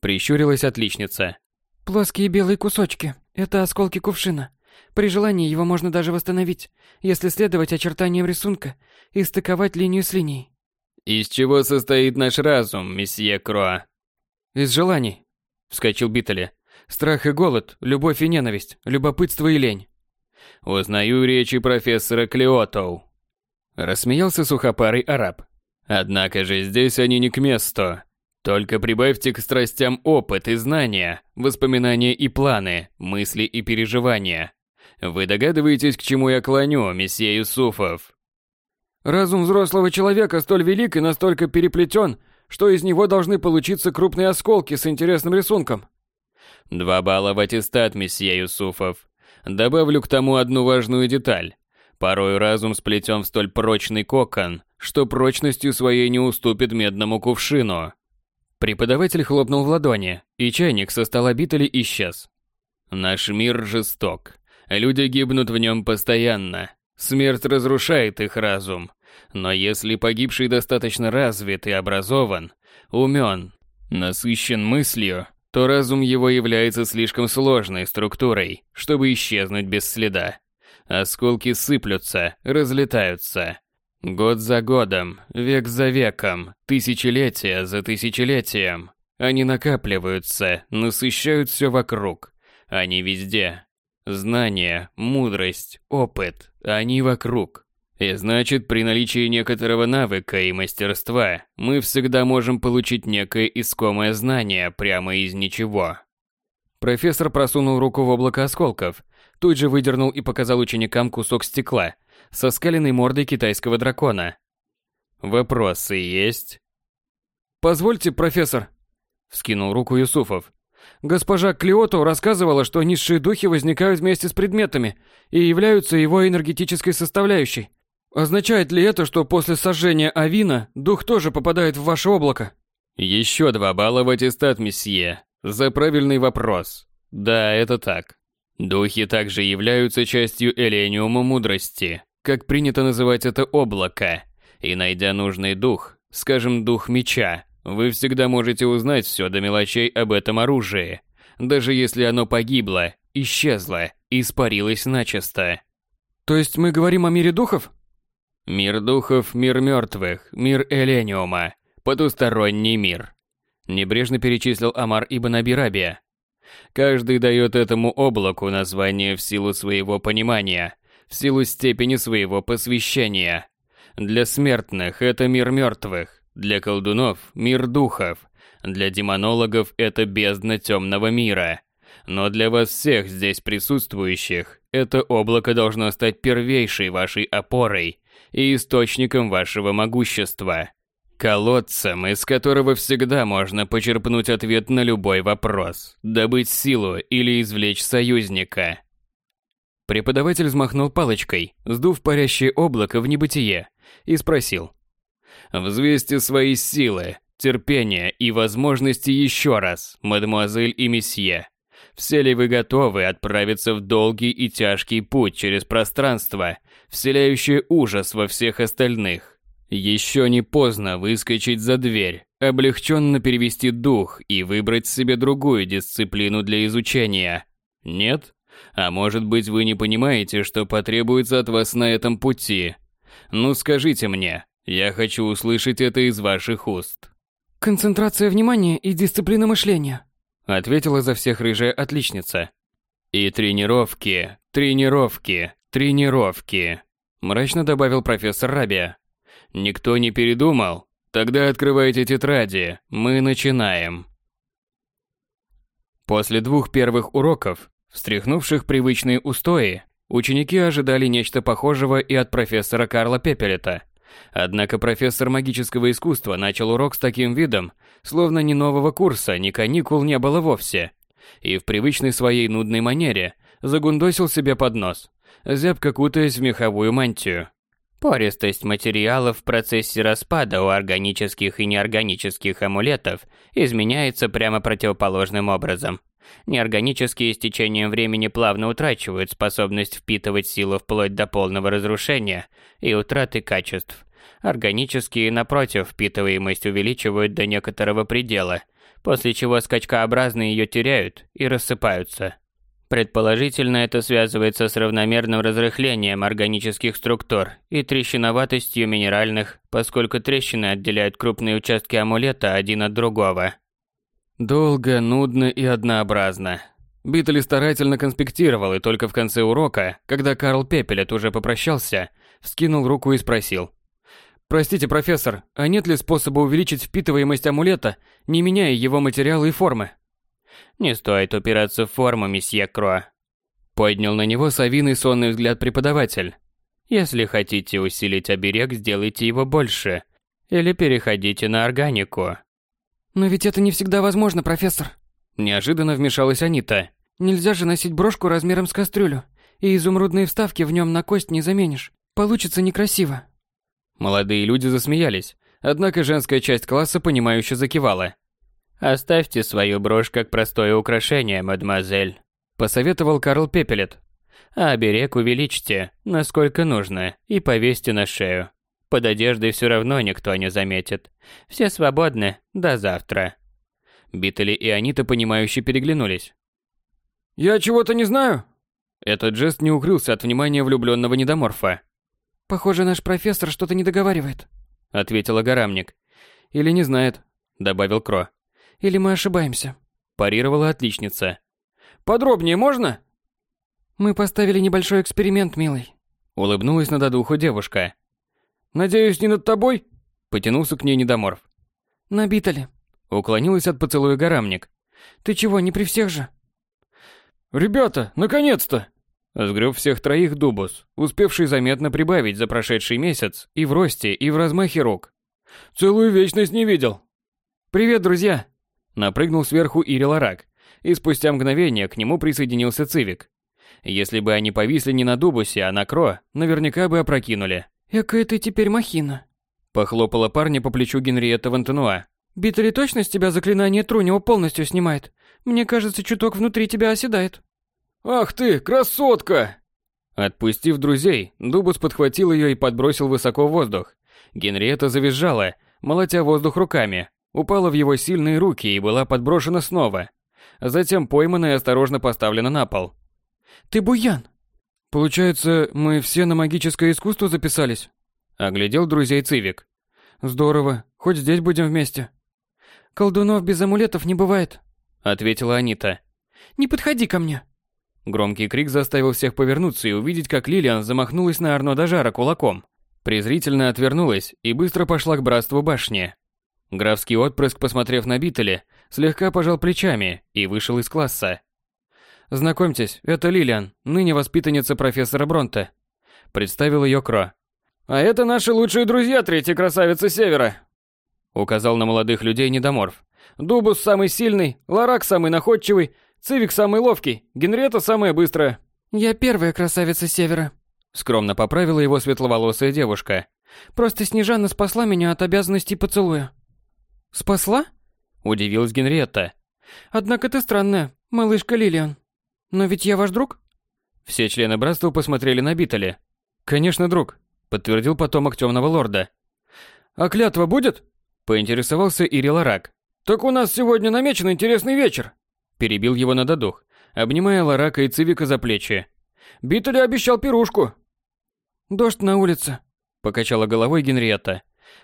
Прищурилась отличница. Плоские белые кусочки – это осколки кувшина. При желании его можно даже восстановить, если следовать очертаниям рисунка и стыковать линию с линией. «Из чего состоит наш разум, месье Кроа?» «Из желаний», – вскочил Биттеле. «Страх и голод, любовь и ненависть, любопытство и лень». «Узнаю речи профессора Клеотоу», – рассмеялся сухопарый араб. «Однако же здесь они не к месту. Только прибавьте к страстям опыт и знания, воспоминания и планы, мысли и переживания. Вы догадываетесь, к чему я клоню, месье Юсуфов? Разум взрослого человека столь велик и настолько переплетен, что из него должны получиться крупные осколки с интересным рисунком. Два балла в аттестат, месье Юсуфов. Добавлю к тому одну важную деталь. Порой разум сплетен в столь прочный кокон, что прочностью своей не уступит медному кувшину. Преподаватель хлопнул в ладони, и чайник со стола Битали исчез. Наш мир жесток. Люди гибнут в нем постоянно. Смерть разрушает их разум. Но если погибший достаточно развит и образован, умен, насыщен мыслью, то разум его является слишком сложной структурой, чтобы исчезнуть без следа. Осколки сыплются, разлетаются, Год за годом, век за веком, тысячелетия за тысячелетием. Они накапливаются, насыщают все вокруг. Они везде. Знания, мудрость, опыт, они вокруг. И значит, при наличии некоторого навыка и мастерства, мы всегда можем получить некое искомое знание прямо из ничего. Профессор просунул руку в облако осколков, тут же выдернул и показал ученикам кусок стекла со скаленной мордой китайского дракона. «Вопросы есть?» «Позвольте, профессор», — вскинул руку Юсуфов. «Госпожа Клиото рассказывала, что низшие духи возникают вместе с предметами и являются его энергетической составляющей. Означает ли это, что после сожжения Авина дух тоже попадает в ваше облако?» «Еще два балла в аттестат, месье. За правильный вопрос. Да, это так. Духи также являются частью элениума мудрости, как принято называть это облако. И найдя нужный дух, скажем, дух меча, вы всегда можете узнать все до мелочей об этом оружии, даже если оно погибло, исчезло, испарилось начисто. То есть мы говорим о мире духов? Мир духов, мир мертвых, мир элениума, потусторонний мир. Небрежно перечислил Амар ибн Абирабия. Каждый дает этому облаку название в силу своего понимания, в силу степени своего посвящения. Для смертных это мир мертвых, для колдунов – мир духов, для демонологов это бездна темного мира. Но для вас всех здесь присутствующих это облако должно стать первейшей вашей опорой и источником вашего могущества. Колодцем, из которого всегда можно почерпнуть ответ на любой вопрос, добыть силу или извлечь союзника. Преподаватель взмахнул палочкой, сдув парящее облако в небытие, и спросил. «Взвесьте свои силы, терпение и возможности еще раз, мадемуазель и месье. Все ли вы готовы отправиться в долгий и тяжкий путь через пространство, вселяющее ужас во всех остальных? Еще не поздно выскочить за дверь, облегченно перевести дух и выбрать себе другую дисциплину для изучения. Нет? А может быть вы не понимаете, что потребуется от вас на этом пути? Ну скажите мне, я хочу услышать это из ваших уст. Концентрация внимания и дисциплина мышления, ответила за всех рыжая отличница. И тренировки, тренировки, тренировки, мрачно добавил профессор Рабия. Никто не передумал? Тогда открывайте тетради, мы начинаем. После двух первых уроков, встряхнувших привычные устои, ученики ожидали нечто похожего и от профессора Карла Пепелета. Однако профессор магического искусства начал урок с таким видом, словно ни нового курса, ни каникул не было вовсе. И в привычной своей нудной манере загундосил себе под нос, зябко кутаясь в меховую мантию. Пористость материалов в процессе распада у органических и неорганических амулетов изменяется прямо противоположным образом. Неорганические с течением времени плавно утрачивают способность впитывать силу вплоть до полного разрушения и утраты качеств. Органические, напротив, впитываемость увеличивают до некоторого предела, после чего скачкообразно ее теряют и рассыпаются. Предположительно, это связывается с равномерным разрыхлением органических структур и трещиноватостью минеральных, поскольку трещины отделяют крупные участки амулета один от другого. Долго, нудно и однообразно. Биттель старательно конспектировал, и только в конце урока, когда Карл Пепелет уже попрощался, вскинул руку и спросил. «Простите, профессор, а нет ли способа увеличить впитываемость амулета, не меняя его материала и формы?» Не стоит упираться в форму, месье Кро. Поднял на него совиный сонный взгляд преподаватель. Если хотите усилить оберег, сделайте его больше. Или переходите на органику. Но ведь это не всегда возможно, профессор. Неожиданно вмешалась Анита. Нельзя же носить брошку размером с кастрюлю. И изумрудные вставки в нем на кость не заменишь. Получится некрасиво. Молодые люди засмеялись. Однако женская часть класса понимающе закивала. «Оставьте свою брошь как простое украшение, мадемуазель», – посоветовал Карл Пепелет. «А оберег увеличьте, насколько нужно, и повесьте на шею. Под одеждой все равно никто не заметит. Все свободны, до завтра». Биттели и Анита, понимающе переглянулись. «Я чего-то не знаю?» Этот жест не укрылся от внимания влюбленного недоморфа. «Похоже, наш профессор что-то не договаривает», — ответила Горамник. «Или не знает», — добавил Кро. Или мы ошибаемся?» Парировала отличница. «Подробнее можно?» «Мы поставили небольшой эксперимент, милый». Улыбнулась над духу девушка. «Надеюсь, не над тобой?» Потянулся к ней недоморф. «На Битале». Уклонилась от поцелуя горамник. «Ты чего, не при всех же?» «Ребята, наконец-то!» Сгреб всех троих Дубус, успевший заметно прибавить за прошедший месяц и в росте, и в размахе рук. «Целую вечность не видел!» «Привет, друзья!» Напрыгнул сверху Ири Ларак, и спустя мгновение к нему присоединился Цивик. Если бы они повисли не на Дубусе, а на Кро, наверняка бы опрокинули. «Экая ты теперь махина!» Похлопала парня по плечу Генриетта Вантенуа. «Биттели точно с тебя заклинание Трунева полностью снимает? Мне кажется, чуток внутри тебя оседает». «Ах ты, красотка!» Отпустив друзей, Дубус подхватил ее и подбросил высоко в воздух. Генриетта завизжала, молотя воздух руками, упала в его сильные руки и была подброшена снова. Затем поймана и осторожно поставлена на пол. «Ты буян!» «Получается, мы все на магическое искусство записались?» Оглядел друзей Цивик. «Здорово, хоть здесь будем вместе». «Колдунов без амулетов не бывает», — ответила Анита. «Не подходи ко мне». Громкий крик заставил всех повернуться и увидеть, как Лилиан замахнулась на Арно Дажара кулаком. Презрительно отвернулась и быстро пошла к братству башни. Графский отпрыск, посмотрев на Биттеля, слегка пожал плечами и вышел из класса. «Знакомьтесь, это Лилиан, ныне воспитанница профессора Бронта», — представил ее Кро. «А это наши лучшие друзья, третья красавица Севера», — указал на молодых людей недоморф. «Дубус самый сильный, Ларак самый находчивый, Цивик самый ловкий, Генрета самая быстрая». «Я первая красавица Севера», — скромно поправила его светловолосая девушка. «Просто Снежана спасла меня от обязанностей поцелуя». «Спасла?» — удивилась Генриетта. «Однако ты странная, малышка Лилиан. Но ведь я ваш друг?» Все члены братства посмотрели на Биттеля. «Конечно, друг», — подтвердил потомок Темного Лорда. «А клятва будет?» — поинтересовался Ири Ларак. «Так у нас сегодня намечен интересный вечер», Перебил его на додух, обнимая Ларака и Цивика за плечи. «Биттель обещал пирушку!» «Дождь на улице», — покачала головой Генриетта.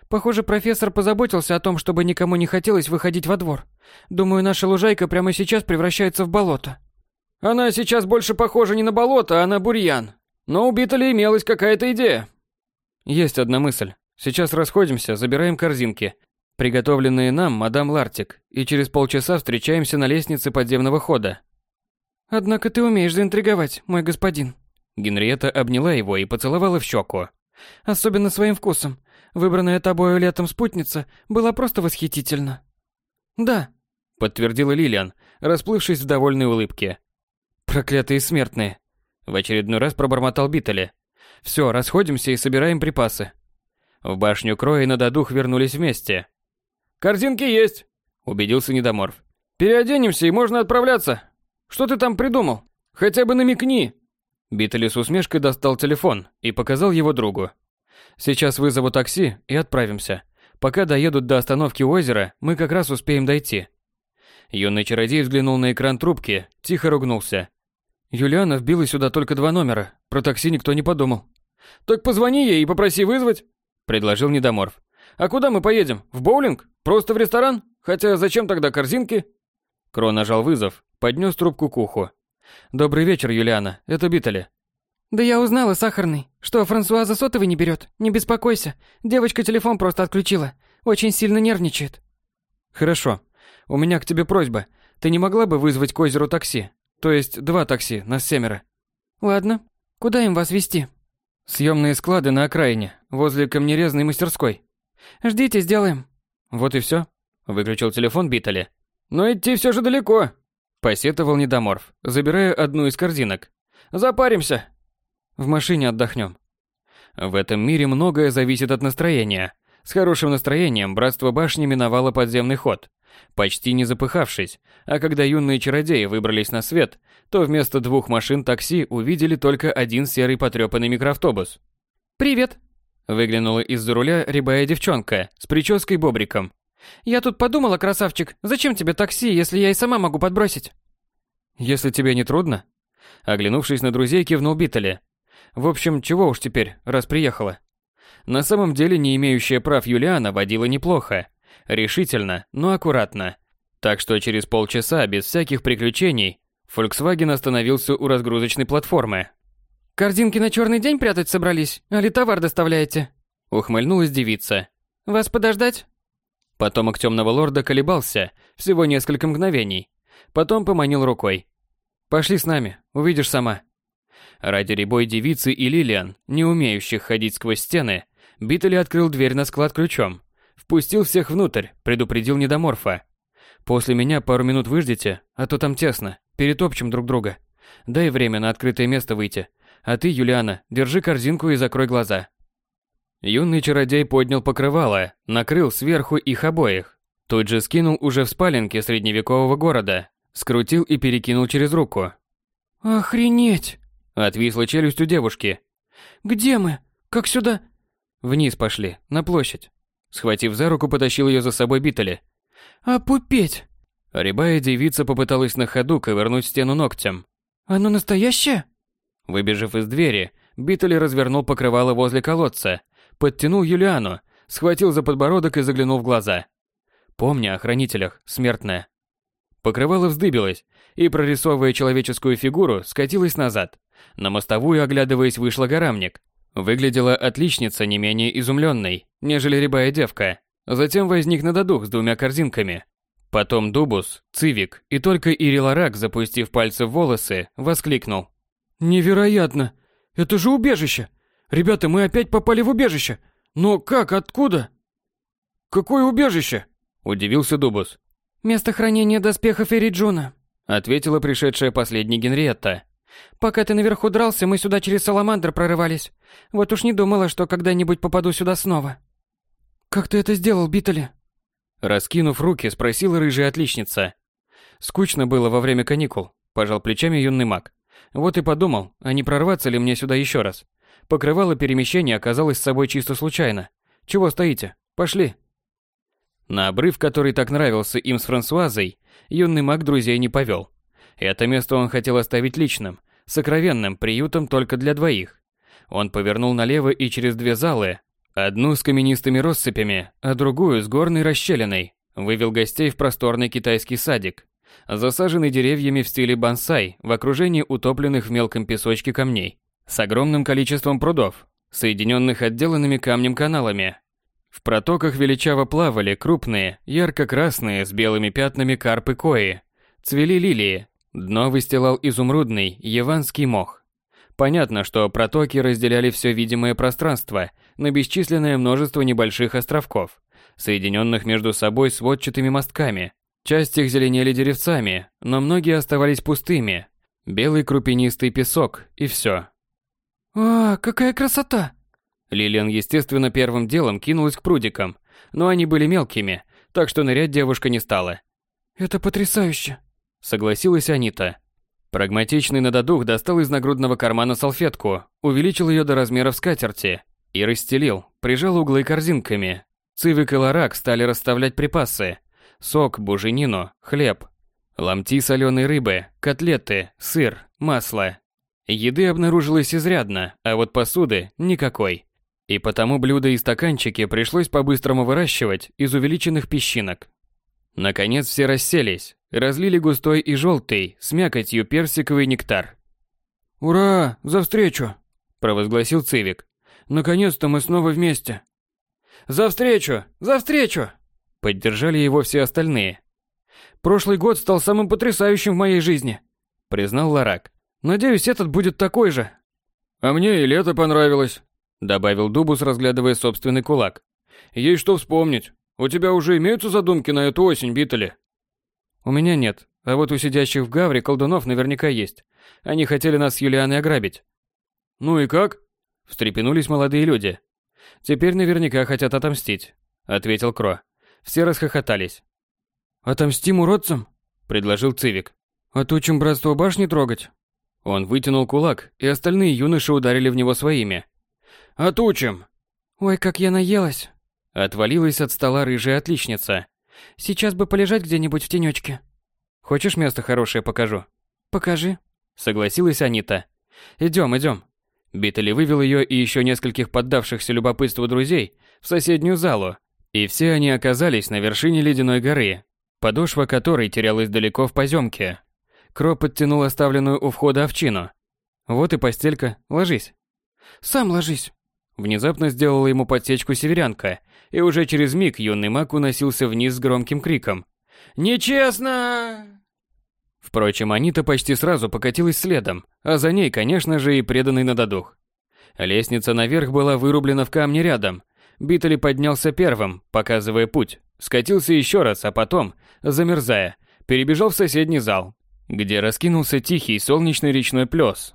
«Похоже, профессор позаботился о том, чтобы никому не хотелось выходить во двор. Думаю, наша лужайка прямо сейчас превращается в болото». «Она сейчас больше похожа не на болото, а на бурьян. Но у Биттеля имелась какая-то идея». «Есть одна мысль. Сейчас расходимся, забираем корзинки, приготовленные нам мадам Лартик, и через полчаса встречаемся на лестнице подземного хода. Однако ты умеешь заинтриговать, мой господин. Генриетта обняла его и поцеловала в щеку. Особенно своим вкусом. Выбранная тобою летом спутница была просто восхитительна. Да, подтвердила Лилиан, расплывшись в довольной улыбке. Проклятые смертные. В очередной раз пробормотал Биттеле. Все, расходимся и собираем припасы. В башню Кроя на додух вернулись вместе. «Корзинки есть», — убедился Недоморф. «Переоденемся и можно отправляться. Что ты там придумал? Хотя бы намекни». Биттели с усмешкой достал телефон и показал его другу. «Сейчас вызову такси и отправимся. Пока доедут до остановки озера, мы как раз успеем дойти». Юный чародей взглянул на экран трубки, тихо ругнулся. Юлиана вбила сюда только два номера, про такси никто не подумал. «Так позвони ей и попроси вызвать», — предложил Недоморф. «А куда мы поедем? В боулинг? Просто в ресторан? Хотя зачем тогда корзинки?» Кро нажал вызов, поднес трубку к уху. «Добрый вечер, Юлиана. Это Биттели». «Да я узнала, сахарный, что Франсуаза сотовый не берет. Не беспокойся. Девочка телефон просто отключила. Очень сильно нервничает». «Хорошо. У меня к тебе просьба. Ты не могла бы вызвать к озеру такси? То есть два такси, нас семеро». «Ладно. Куда им вас вести? «Съемные склады на окраине, возле камнерезной мастерской». «Ждите, сделаем». Вот и все. Выключил телефон Биттеля. Но идти все же далеко. Посетовал недоморф, забирая одну из корзинок. Запаримся. В машине отдохнем. В этом мире многое зависит от настроения. С хорошим настроением братство башни миновало подземный ход, почти не запыхавшись, а когда юные чародеи выбрались на свет, то вместо двух машин такси увидели только один серый потрепанный микроавтобус. «Привет!» Выглянула из-за руля рябая девчонка с прической бобриком. «Я тут подумала, красавчик, зачем тебе такси, если я и сама могу подбросить?» «Если тебе не трудно?» Оглянувшись на друзей, кивнул Биттеле. «В общем, чего уж теперь, раз приехала?» На самом деле, не имеющая прав Юлиана водила неплохо. Решительно, но аккуратно. Так что через полчаса, без всяких приключений, Volkswagen остановился у разгрузочной платформы. «Корзинки на черный день прятать собрались? Али товар доставляете?» Ухмыльнулась девица. «Вас подождать?» Потомок темного лорда колебался всего несколько мгновений. Потом поманил рукой. Пошли с нами, увидишь сама. Ради рябой девицы и Лилиан, не умеющих ходить сквозь стены, Биттели открыл дверь на склад ключом. Впустил всех внутрь, предупредил недоморфа. После меня пару минут выждите, а то там тесно, перетопчем друг друга. Дай время на открытое место выйти. А ты, Юлиана, держи корзинку и закрой глаза. Юный чародей поднял покрывало, накрыл сверху их обоих. Тут же скинул уже в спаленке средневекового города, скрутил и перекинул через руку. «Охренеть!» – отвисла челюсть у девушки. «Где мы? Как сюда?» «Вниз пошли, на площадь». Схватив за руку, потащил ее за собой Битали. «А пупеть?» Рябая девица попыталась на ходу ковырнуть стену ногтем. «Оно настоящее?» Выбежав из двери, Биттель развернул покрывало возле колодца, подтянул Юлиану, схватил за подбородок и заглянул в глаза. Помни о хранителях, смертная. Покрывало вздыбилось, и, прорисовывая человеческую фигуру, скатилось назад. На мостовую, оглядываясь, вышла горамник. Выглядела отличница не менее изумленной, нежели рябая девка. Затем возник надодух с двумя корзинками. Потом Дубус, Цивик и только Ириларак, запустив пальцы в волосы, воскликнул. «Невероятно! Это же убежище! Ребята, мы опять попали в убежище! Но как, откуда?» «Какое убежище?» – удивился Дубус. «Место хранения доспехов Эриджуна», – ответила пришедшая последней Генриетта. «Пока ты наверху дрался, мы сюда через Саламандр прорывались. Вот уж не думала, что когда-нибудь попаду сюда снова». «Как ты это сделал, Биттели?» Раскинув руки, спросила рыжая отличница. Скучно было во время каникул, пожал плечами юный маг. Вот и подумал, а не прорваться ли мне сюда еще раз. Покрывало перемещение оказалось с собой чисто случайно. Чего стоите? Пошли. На обрыв, который так нравился им с Франсуазой, юный маг друзей не повел. Это место он хотел оставить личным, сокровенным приютом только для двоих. Он повернул налево и через две залы, одну с каменистыми россыпями, а другую с горной расщелиной, вывел гостей в просторный китайский садик, засаженный деревьями в стиле бонсай в окружении утопленных в мелком песочке камней, с огромным количеством прудов, соединенных отделанными камнем каналами. В протоках величаво плавали крупные, ярко-красные с белыми пятнами карпы кои, цвели лилии, дно выстилал изумрудный яванский мох. Понятно, что протоки разделяли все видимое пространство на бесчисленное множество небольших островков, соединенных между собой сводчатыми мостками, Часть их зеленели деревцами, но многие оставались пустыми. Белый крупинистый песок, и все. «А, какая красота!» Лилиан, естественно, первым делом кинулась к прудикам, но они были мелкими, так что нырять девушка не стала. «Это потрясающе!» Согласилась Анита. Прагматичный надодух достал из нагрудного кармана салфетку, увеличил ее до размеров скатерти и расстелил, прижал углы корзинками. Цивик и Ларак стали расставлять припасы, сок, буженину, хлеб, ломти соленой рыбы, котлеты, сыр, масло. Еды обнаружилось изрядно, а вот посуды никакой. И потому блюда и стаканчики пришлось по-быстрому выращивать из увеличенных песчинок. Наконец все расселись, разлили густой и желтый с мякотью персиковый нектар. «Ура! За встречу!» – провозгласил Цивик. «Наконец-то мы снова вместе!» «За встречу! За встречу!» Поддержали его все остальные. «Прошлый год стал самым потрясающим в моей жизни», — признал Ларак. «Надеюсь, этот будет такой же». «А мне и лето понравилось», — добавил Дубус, разглядывая собственный кулак. «Есть что вспомнить. У тебя уже имеются задумки на эту осень, Биттели?» «У меня нет, а вот у сидящих в Гавре колдунов наверняка есть. Они хотели нас с Юлианой ограбить». «Ну и как?» — встрепенулись молодые люди. «Теперь наверняка хотят отомстить», — ответил Кро. Все расхохотались. «Отомстим уродцам?» – предложил Цивик. «Отучим братство башни трогать?» Он вытянул кулак, и остальные юноши ударили в него своими. «Отучим!» «Ой, как я наелась!» Отвалилась от стола рыжая отличница. «Сейчас бы полежать где-нибудь в тенечке». «Хочешь место хорошее покажу?» «Покажи», — согласилась Анита. «Идем, идем». Биттели вывел ее и еще нескольких поддавшихся любопытству друзей в соседнюю залу, и все они оказались на вершине ледяной горы, подошва которой терялась далеко в поземке. Кро подтянул оставленную у входа овчину. «Вот и постелька, ложись». «Сам ложись». Внезапно сделала ему подсечку северянка, и уже через миг юный маг уносился вниз с громким криком. «Нечестно!» Впрочем, Анита почти сразу покатилась следом, а за ней, конечно же, и преданный на. Лестница наверх была вырублена в камне рядом. Битали поднялся первым, показывая путь. Скатился еще раз, а потом, замерзая, перебежал в соседний зал, где раскинулся тихий солнечный речной плес.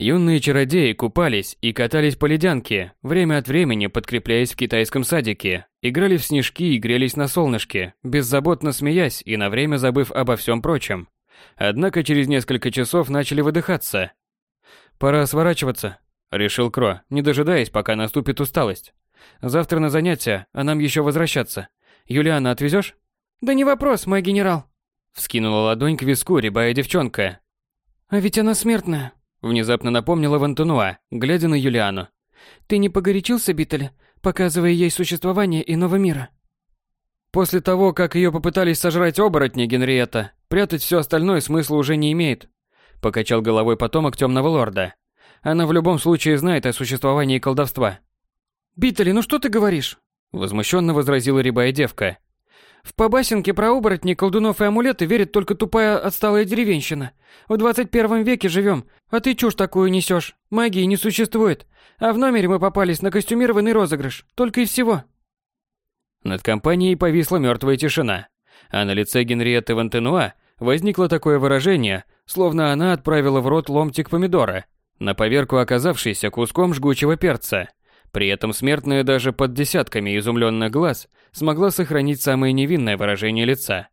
Юные чародеи купались и катались по ледянке, время от времени подкрепляясь в китайском садике, играли в снежки и грелись на солнышке, беззаботно смеясь и на время забыв обо всем прочем. Однако через несколько часов начали выдыхаться. «Пора сворачиваться», — решил Кро, не дожидаясь, пока наступит усталость. «Завтра на занятия, а нам еще возвращаться. Юлиана отвезешь?» «Да не вопрос, мой генерал», — вскинула ладонь к виску рябая девчонка. «А ведь она смертная», Внезапно напомнила Вантунуа, глядя на Юлиану. «Ты не погорячился, Биттель, показывая ей существование иного мира?» После того, как ее попытались сожрать оборотни, Генриетта, прятать все остальное смысла уже не имеет. Покачал головой потомок темного лорда. Она в любом случае знает о существовании колдовства. «Биттель, ну что ты говоришь?» Возмущенно возразила рябая девка. В побасенке про оборотни, колдунов и амулеты верит только тупая отсталая деревенщина. В 21 веке живем, а ты чушь такую несешь. Магии не существует. А в номере мы попались на костюмированный розыгрыш. Только и всего. Над компанией повисла мертвая тишина. А на лице Генриетты Вантенуа возникло такое выражение, словно она отправила в рот ломтик помидора, на поверку оказавшийся куском жгучего перца. При этом смертная даже под десятками изумленных глаз смогла сохранить самое невинное выражение лица.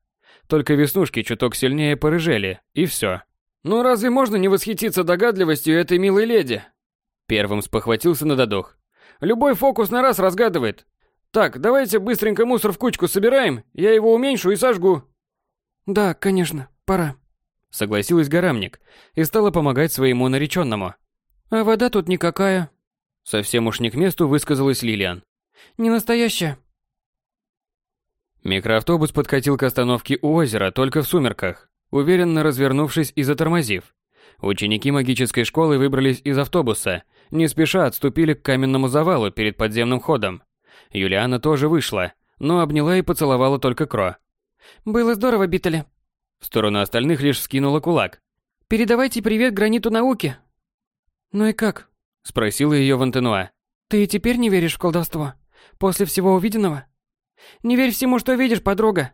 Только веснушки чуток сильнее порыжели, и все. «Ну разве можно не восхититься догадливостью этой милой леди?» Первым спохватился на додох. «Любой фокус на раз разгадывает. Так, давайте быстренько мусор в кучку собираем, я его уменьшу и сожгу». «Да, конечно, пора», — согласилась Горамник и стала помогать своему нареченному. «А вода тут никакая», — совсем уж не к месту высказалась Лилиан. «Не настоящая». Микроавтобус подкатил к остановке у озера только в сумерках, уверенно развернувшись и затормозив. Ученики магической школы выбрались из автобуса, не спеша отступили к каменному завалу перед подземным ходом. Юлиана тоже вышла, но обняла и поцеловала только Кро. «Было здорово, Биттеле». В сторону остальных лишь скинула кулак. «Передавайте привет граниту науки». «Ну и как?» – спросила ее Вантенуа. «Ты теперь не веришь в колдовство? После всего увиденного?» Не верь всему, что видишь, подруга.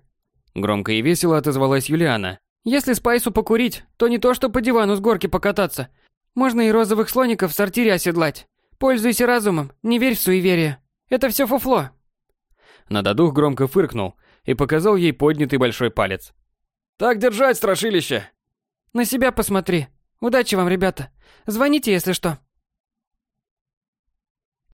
Громко и весело отозвалась Юлиана. Если Спайсу покурить, то не то, что по дивану с горки покататься. Можно и розовых слоников в сортире оседлать. Пользуйся разумом, не верь в суеверие. Это все фуфло. Нададух громко фыркнул и показал ей поднятый большой палец. Так держать, страшилище! На себя посмотри. Удачи вам, ребята. Звоните, если что.